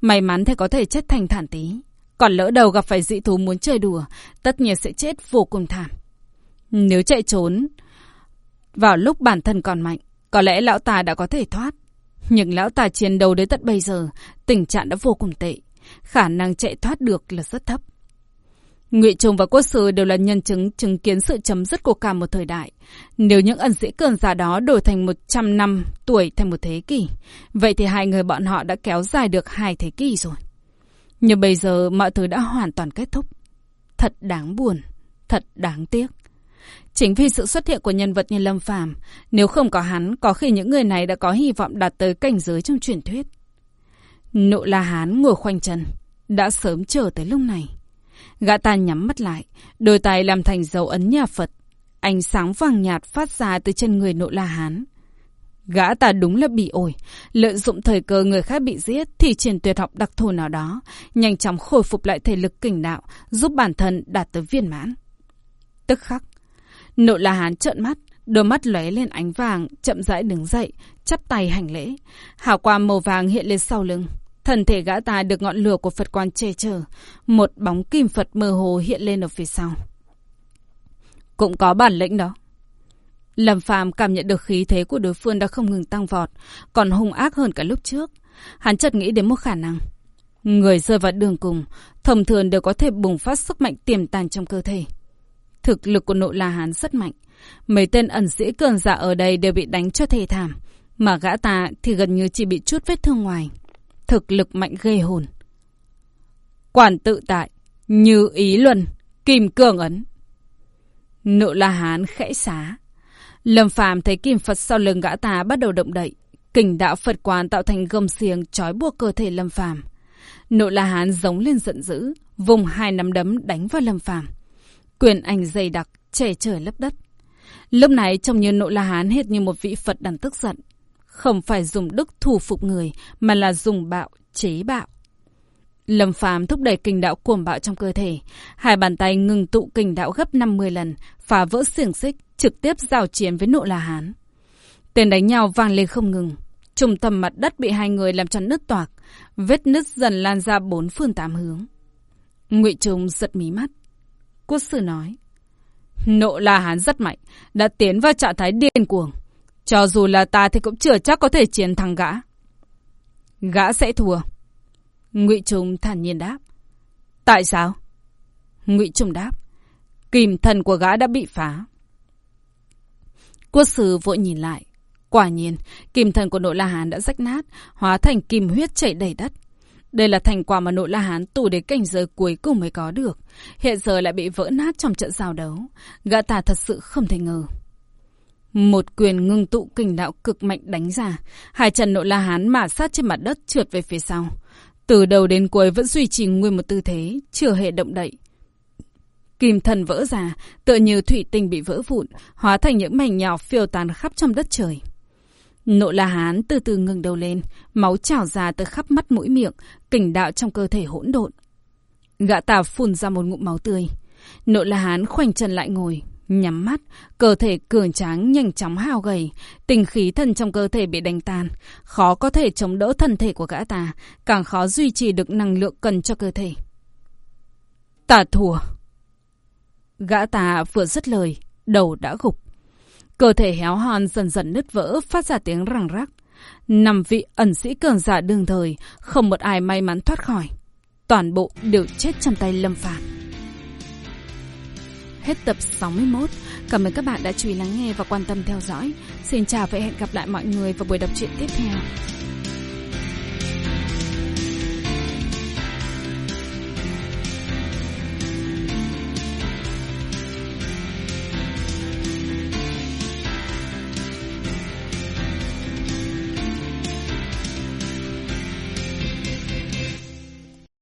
May mắn thì có thể chết thành thản tí. Còn lỡ đầu gặp phải dị thú muốn chơi đùa, tất nhiên sẽ chết vô cùng thảm. Nếu chạy trốn vào lúc bản thân còn mạnh, có lẽ lão ta đã có thể thoát. Nhưng lão ta chiến đấu đến tận bây giờ, tình trạng đã vô cùng tệ. Khả năng chạy thoát được là rất thấp. Ngụy Trùng và Quốc Sư đều là nhân chứng chứng kiến sự chấm dứt của cả một thời đại. Nếu những ẩn sĩ cường giả đó đổi thành 100 năm tuổi thành một thế kỷ, vậy thì hai người bọn họ đã kéo dài được hai thế kỷ rồi. Nhưng bây giờ mọi thứ đã hoàn toàn kết thúc. Thật đáng buồn, thật đáng tiếc. Chính vì sự xuất hiện của nhân vật như Lâm Phàm, nếu không có hắn, có khi những người này đã có hy vọng đạt tới cảnh giới trong truyền thuyết. Nộ La Hán ngồi khoanh chân, đã sớm chờ tới lúc này. Gã ta nhắm mắt lại, đôi tay làm thành dấu ấn nhà Phật. Ánh sáng vàng nhạt phát ra từ chân người nộ La Hán. Gã ta đúng là bị ổi, lợi dụng thời cơ người khác bị giết thì triển tuyệt học đặc thù nào đó, nhanh chóng khôi phục lại thể lực kình đạo, giúp bản thân đạt tới viên mãn. Tức khắc, nội La Hán trợn mắt, đôi mắt lóe lên ánh vàng, chậm rãi đứng dậy, chắp tay hành lễ. Hào quang màu vàng hiện lên sau lưng. Thần thể gã ta được ngọn lửa của Phật quan che chở, một bóng kim Phật mơ hồ hiện lên ở phía sau. Cũng có bản lĩnh đó. Lâm Phàm cảm nhận được khí thế của đối phương đã không ngừng tăng vọt, còn hung ác hơn cả lúc trước. Hắn chợt nghĩ đến một khả năng. Người rơi vào đường cùng, thông thường đều có thể bùng phát sức mạnh tiềm tàng trong cơ thể. Thực lực của nội La Hán rất mạnh. Mấy tên ẩn sĩ cường giả ở đây đều bị đánh cho thề thảm, mà gã ta thì gần như chỉ bị chút vết thương ngoài thực lực mạnh ghê hồn. Quản tự tại, như ý luân, kìm cường ấn. nội la hán khẽ xá. Lâm phàm thấy kim Phật sau lưng gã ta bắt đầu động đậy. Kình đạo Phật quán tạo thành gông xiềng trói buộc cơ thể Lâm phàm. Nội la hán giống lên giận dữ, vùng hai nắm đấm đánh vào Lâm phàm. Quyền ảnh dày đặc, che trời lấp đất. Lúc này trông như nội la hán hết như một vị Phật đang tức giận. Không phải dùng đức thủ phục người, mà là dùng bạo, chế bạo. Lâm Phàm thúc đẩy kinh đạo cuồng bạo trong cơ thể. Hai bàn tay ngừng tụ kinh đạo gấp 50 lần, phá vỡ xiềng xích, trực tiếp giao chiến với nộ La Hán. Tên đánh nhau vang lên không ngừng. Trung tâm mặt đất bị hai người làm cho nứt toạc, vết nứt dần lan ra bốn phương tám hướng. Ngụy Trung giật mí mắt. Quốc sư nói, nộ La Hán rất mạnh, đã tiến vào trạng thái điên cuồng. Cho dù là ta thì cũng chưa chắc có thể chiến thắng gã. Gã sẽ thua. Ngụy Trung thản nhiên đáp. Tại sao? Ngụy Trung đáp. Kìm thần của gã đã bị phá. Quốc sư vội nhìn lại. Quả nhiên, kim thần của nội La Hán đã rách nát, hóa thành kim huyết chảy đầy đất. Đây là thành quả mà nội La Hán tù đến cảnh giới cuối cùng mới có được. Hiện giờ lại bị vỡ nát trong trận giao đấu. Gã ta thật sự không thể ngờ. Một quyền ngưng tụ kình đạo cực mạnh đánh ra. Hai chân nội la hán mà sát trên mặt đất trượt về phía sau. Từ đầu đến cuối vẫn duy trì nguyên một tư thế, chưa hề động đậy. Kim thần vỡ ra, tựa như thủy tinh bị vỡ vụn, hóa thành những mảnh nhỏ phiêu tán khắp trong đất trời. Nộ la hán từ từ ngừng đầu lên, máu trào ra từ khắp mắt mũi miệng, kình đạo trong cơ thể hỗn độn. Gã tà phun ra một ngụm máu tươi. Nộ la hán khoanh chân lại ngồi, Nhắm mắt, cơ thể cường tráng nhanh chóng hao gầy, tình khí thân trong cơ thể bị đánh tan, khó có thể chống đỡ thân thể của gã ta, càng khó duy trì được năng lượng cần cho cơ thể. Tà thua. Gã ta vừa dứt lời, đầu đã gục. Cơ thể héo hon dần dần nứt vỡ, phát ra tiếng răng rắc. Năm vị ẩn sĩ cường giả đương thời, không một ai may mắn thoát khỏi. Toàn bộ đều chết trong tay Lâm Phàm. Hết tập 61. Cảm ơn các bạn đã chú ý lắng nghe và quan tâm theo dõi. Xin chào và hẹn gặp lại mọi người vào buổi đọc truyện tiếp theo.